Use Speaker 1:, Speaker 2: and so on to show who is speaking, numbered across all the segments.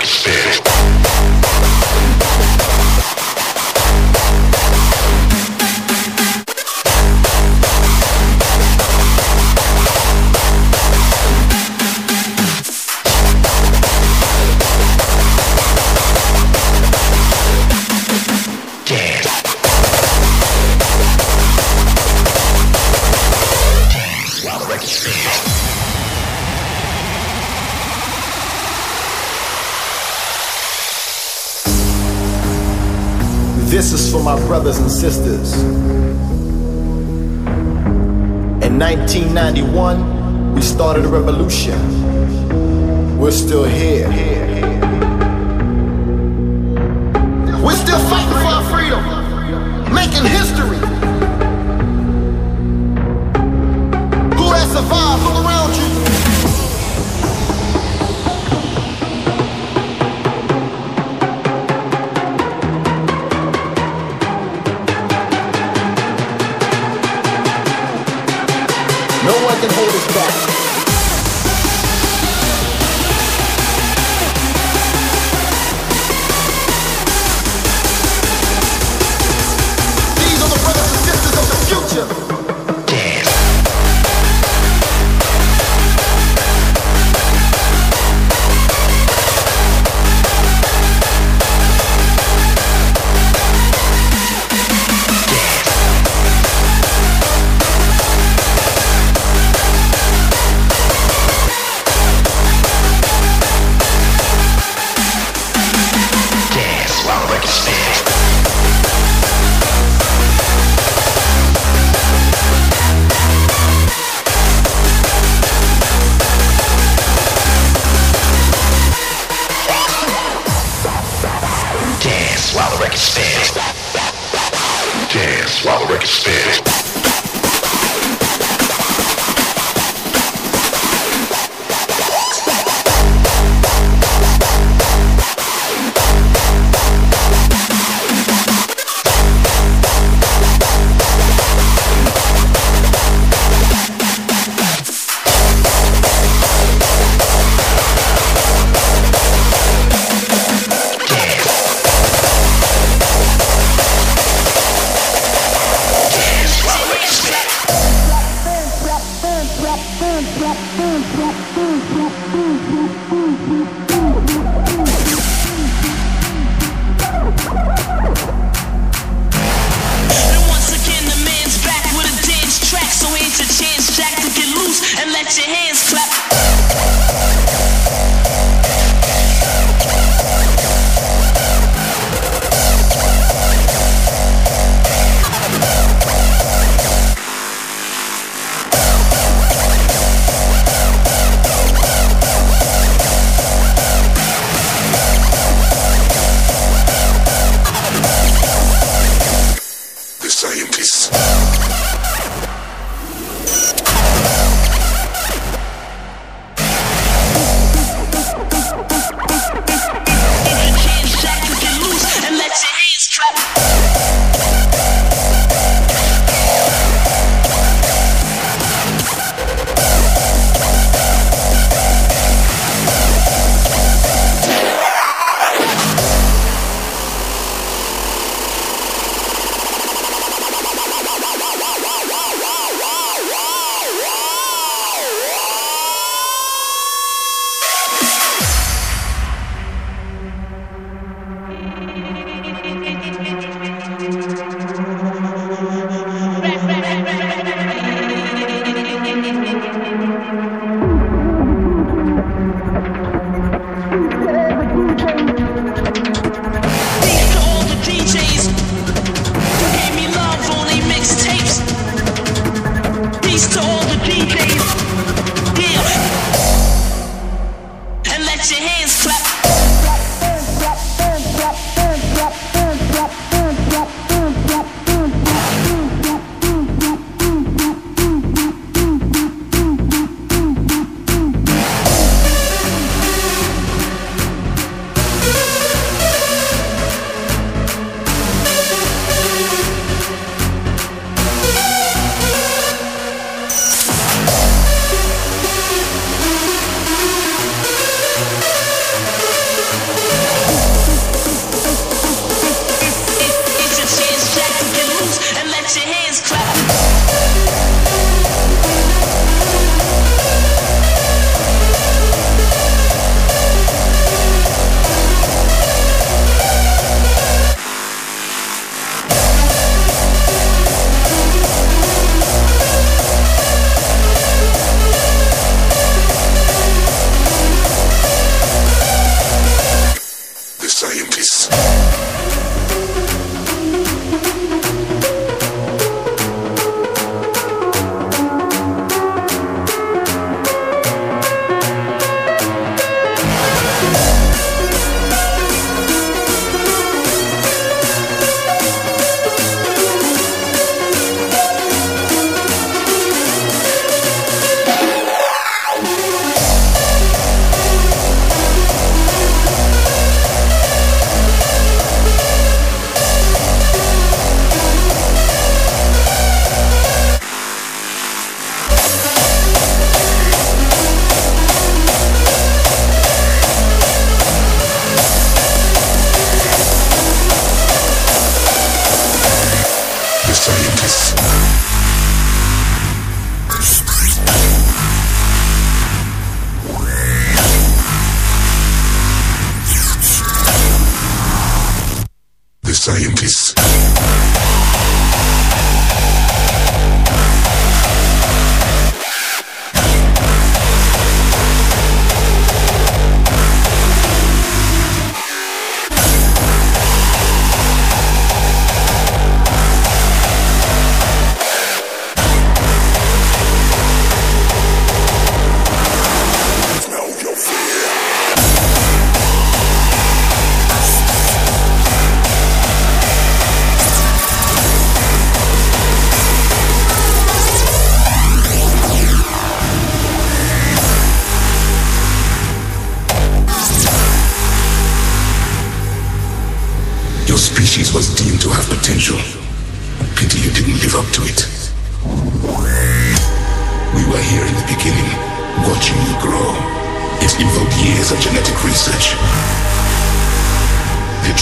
Speaker 1: experience. brothers and sisters. In 1991, we started a revolution. We're still here.
Speaker 2: here, here.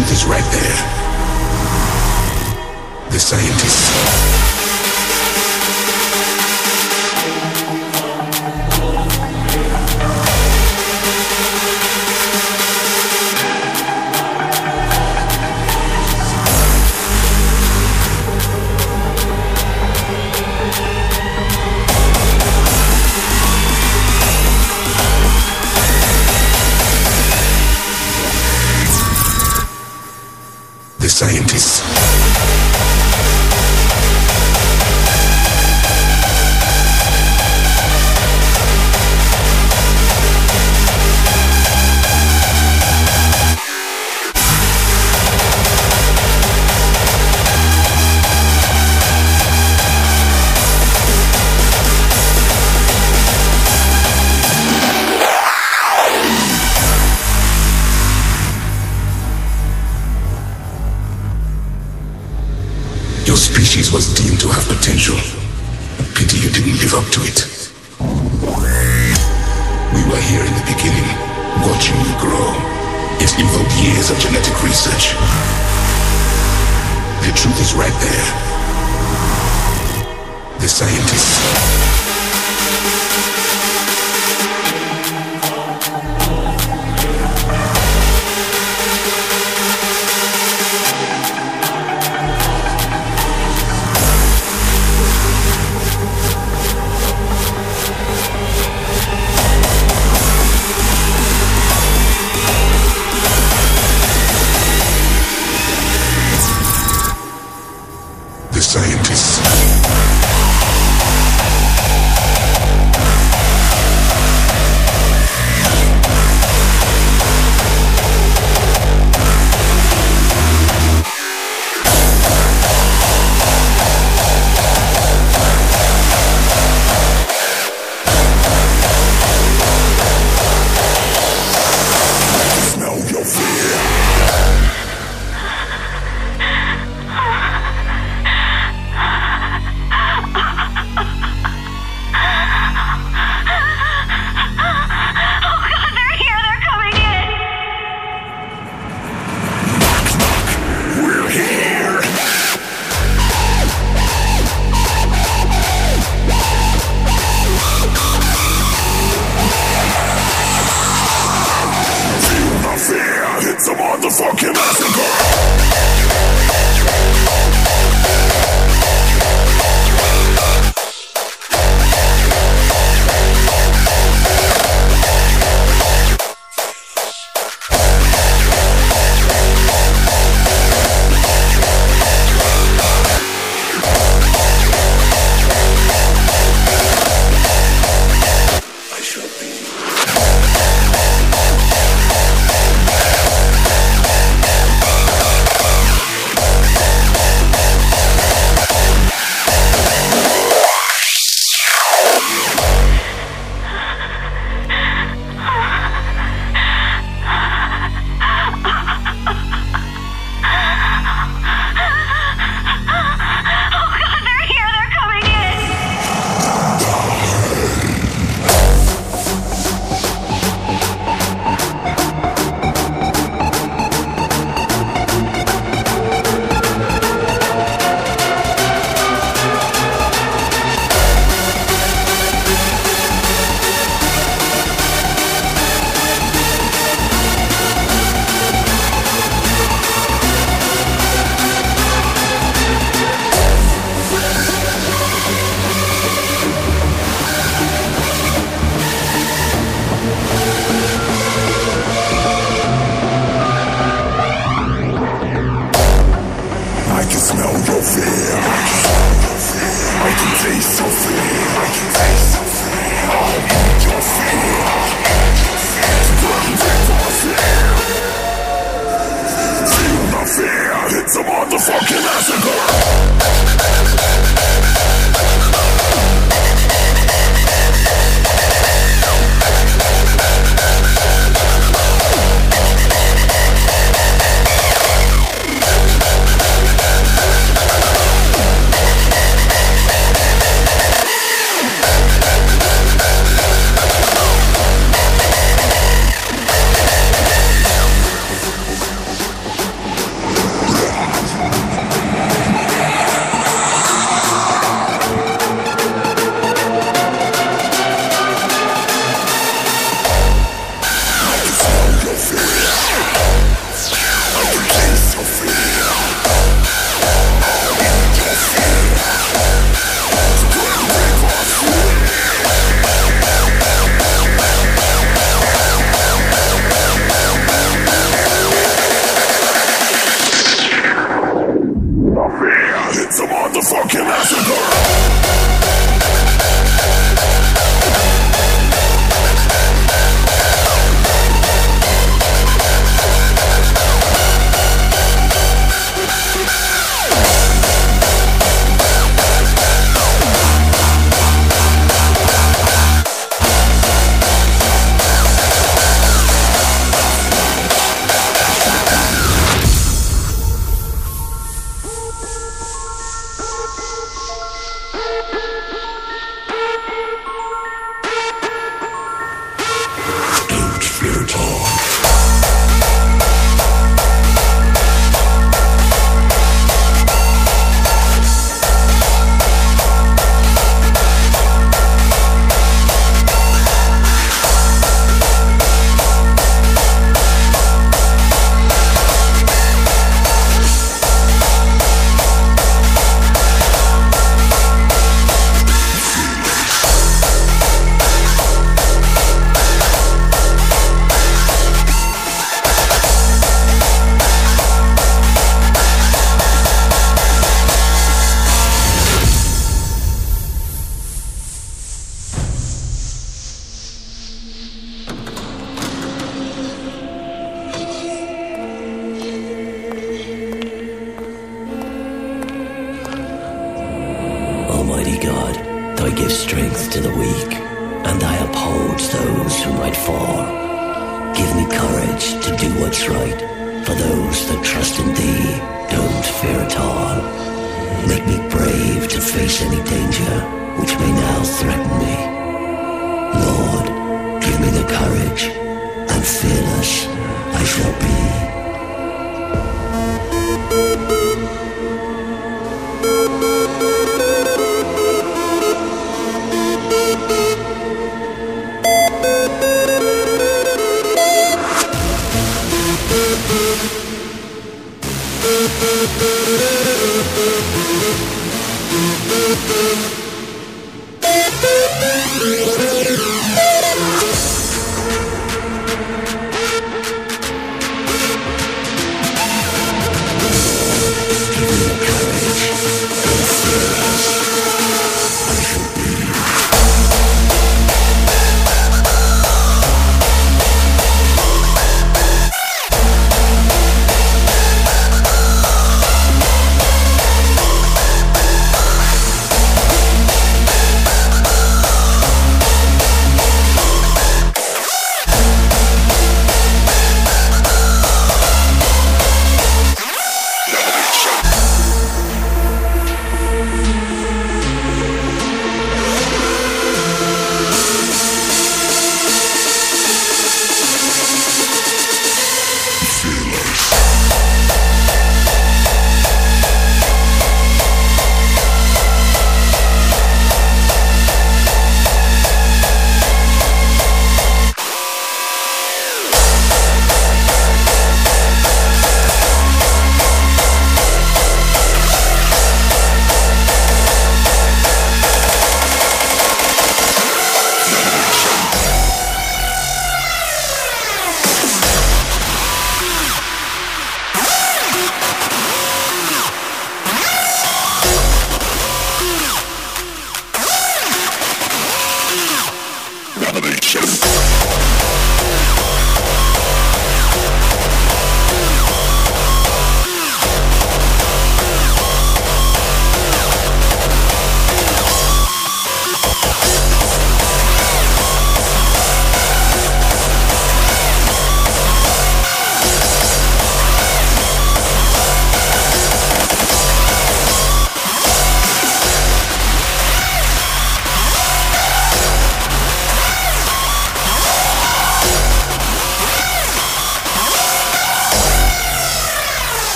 Speaker 2: Truth is right there. The scientists.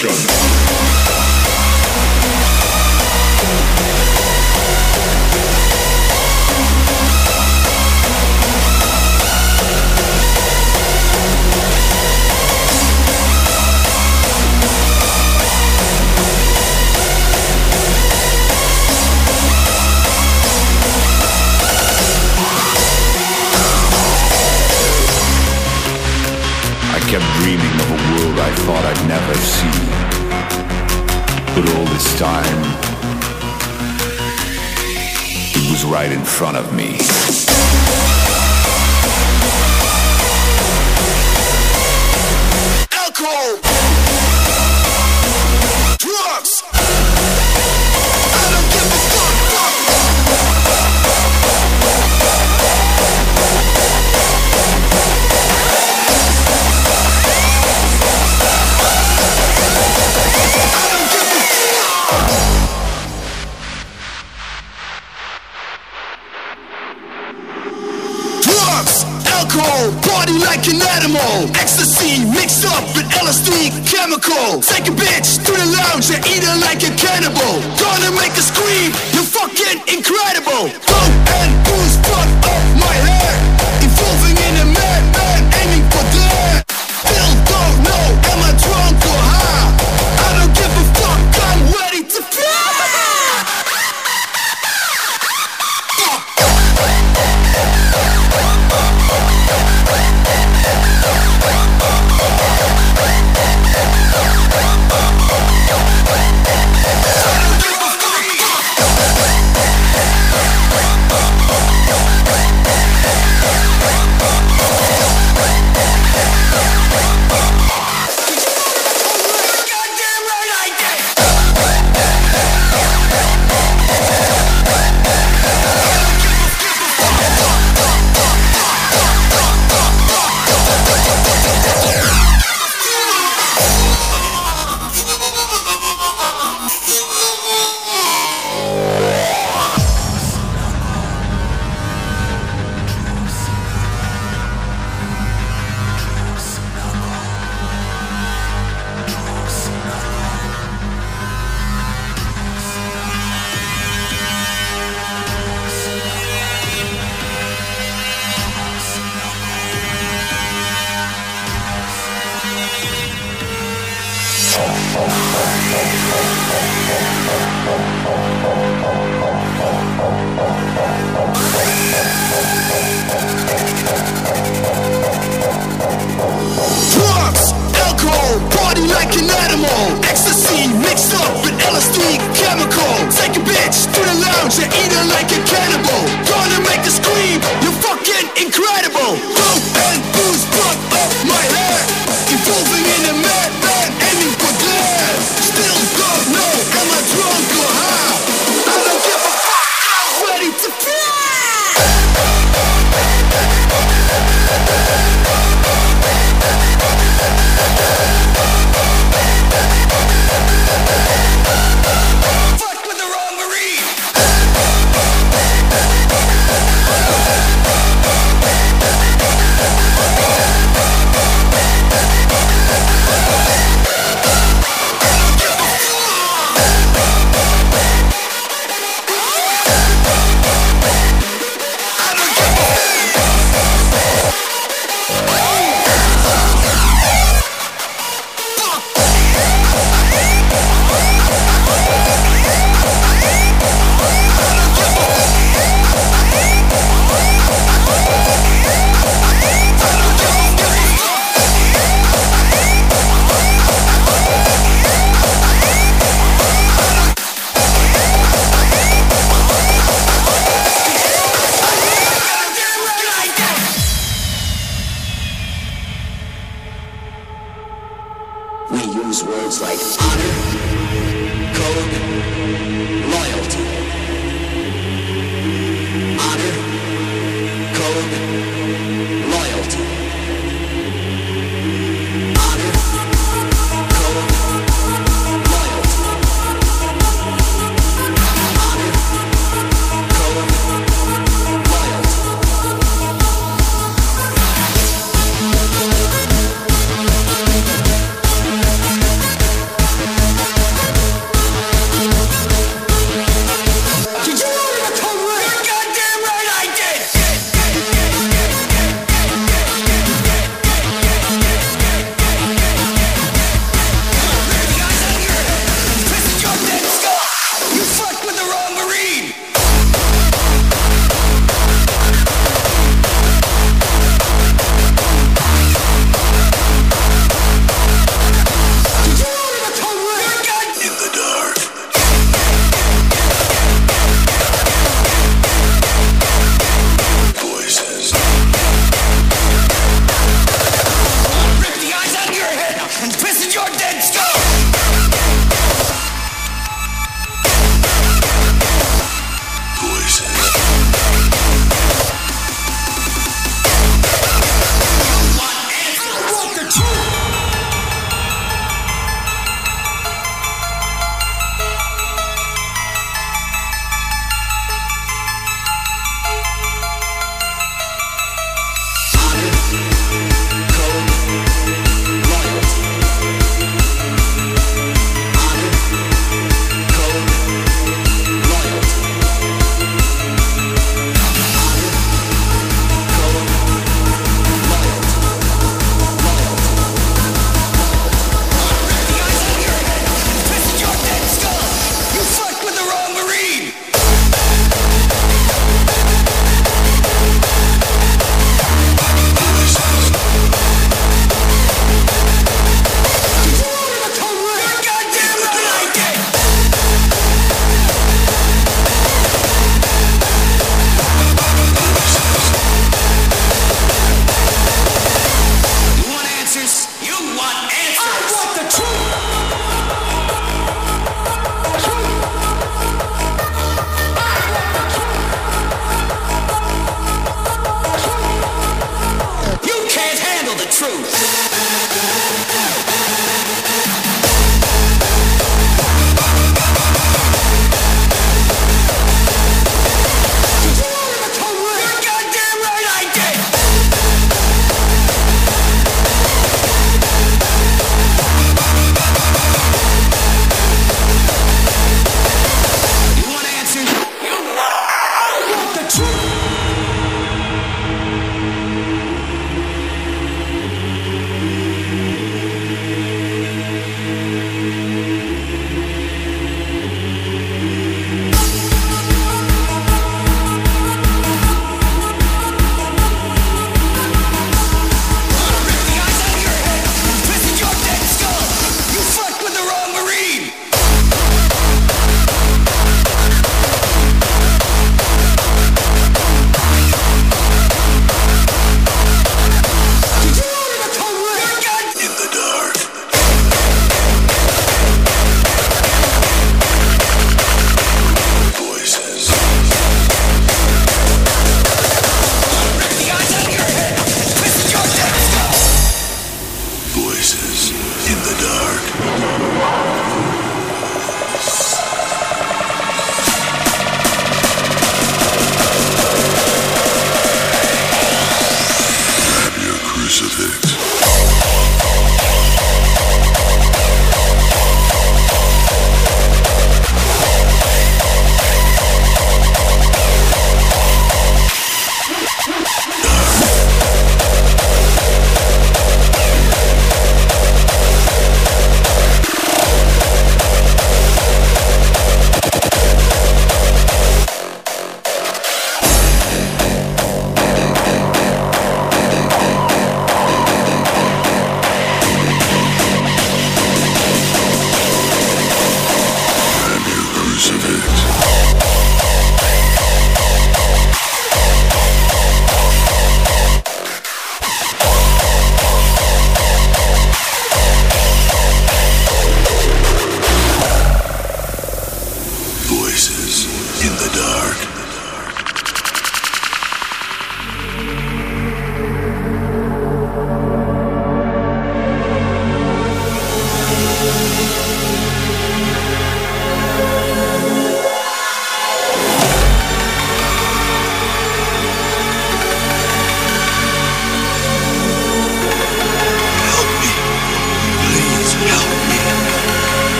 Speaker 3: Revelation.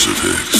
Speaker 4: Crucifix.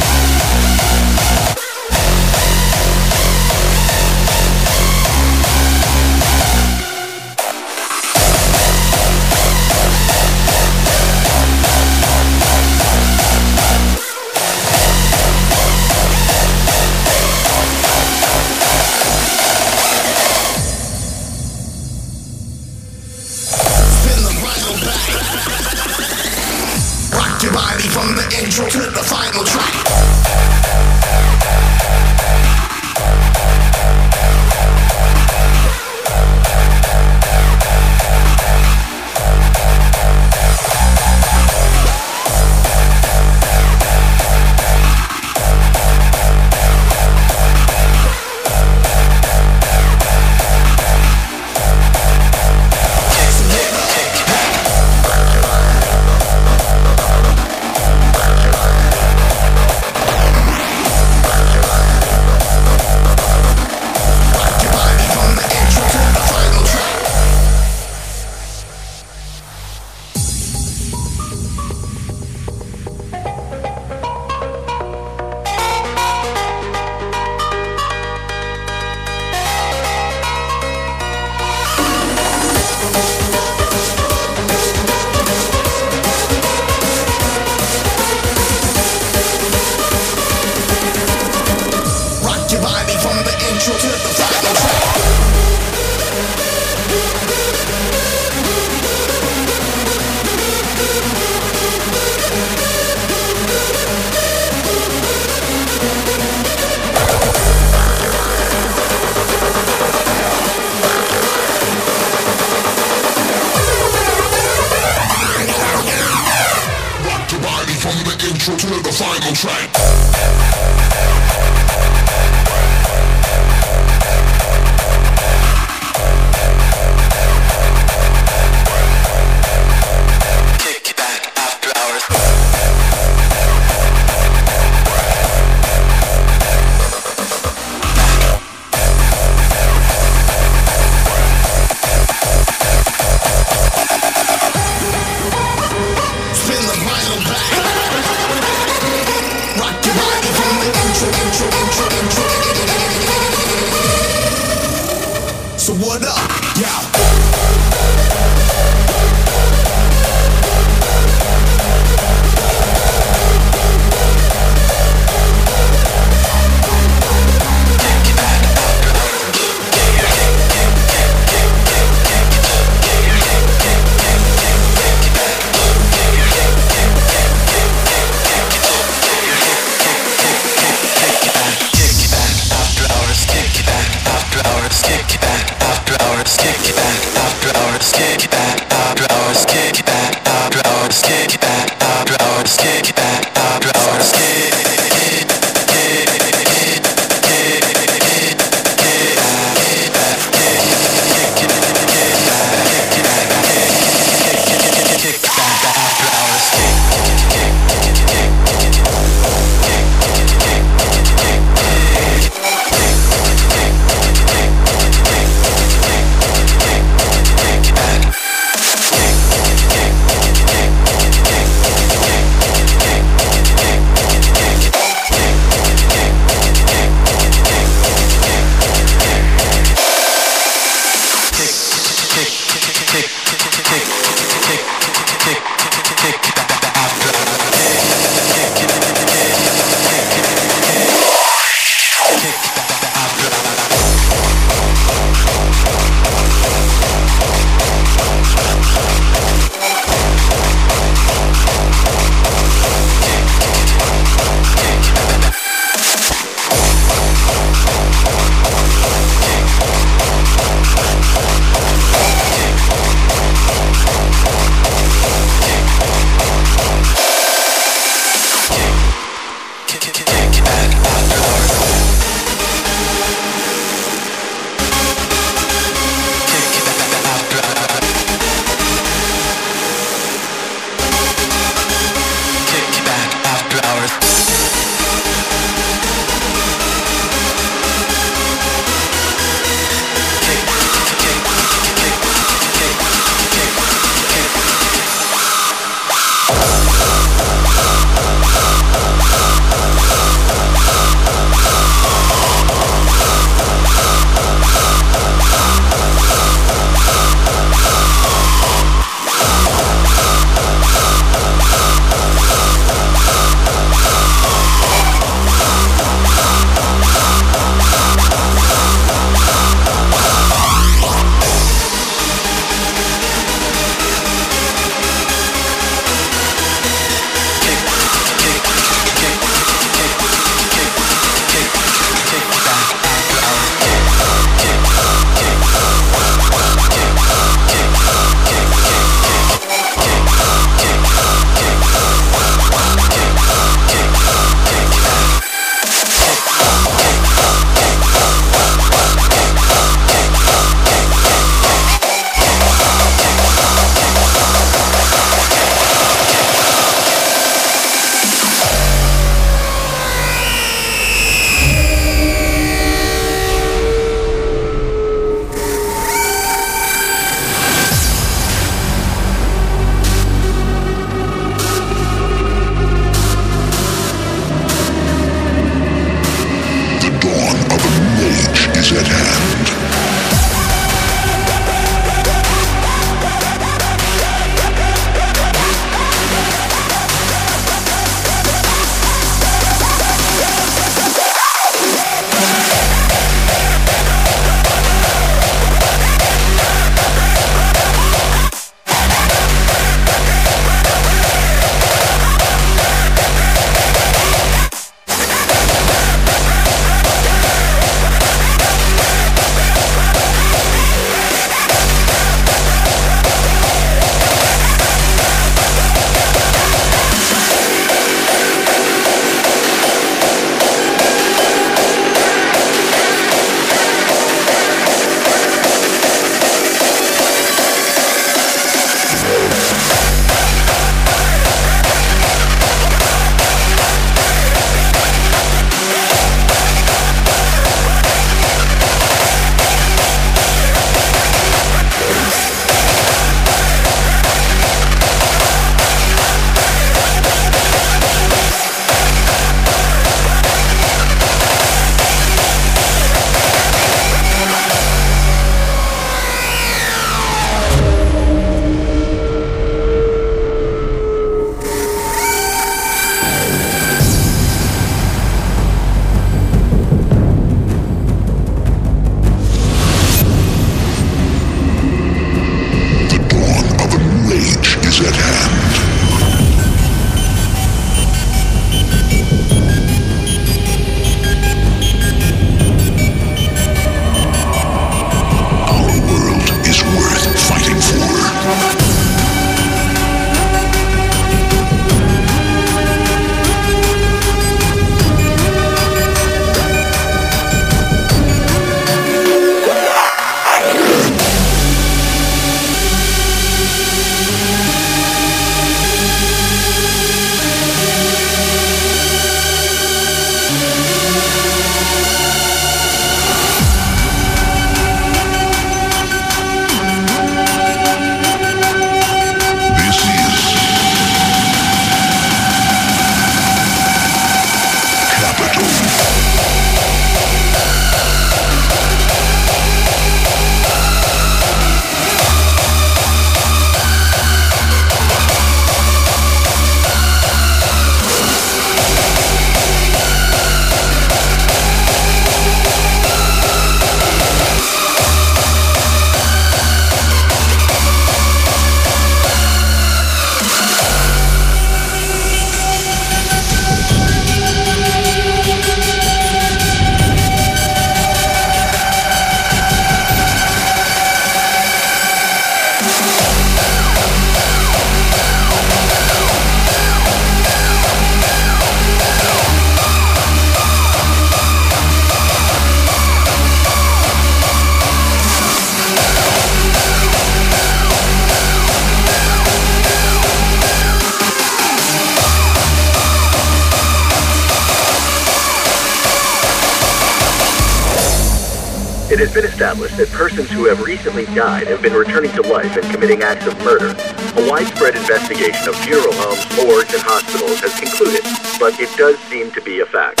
Speaker 5: Who have recently died have been returning to life and committing acts of murder. A widespread investigation of funeral homes, morgues, and hospitals has concluded, but it does seem to be a fact.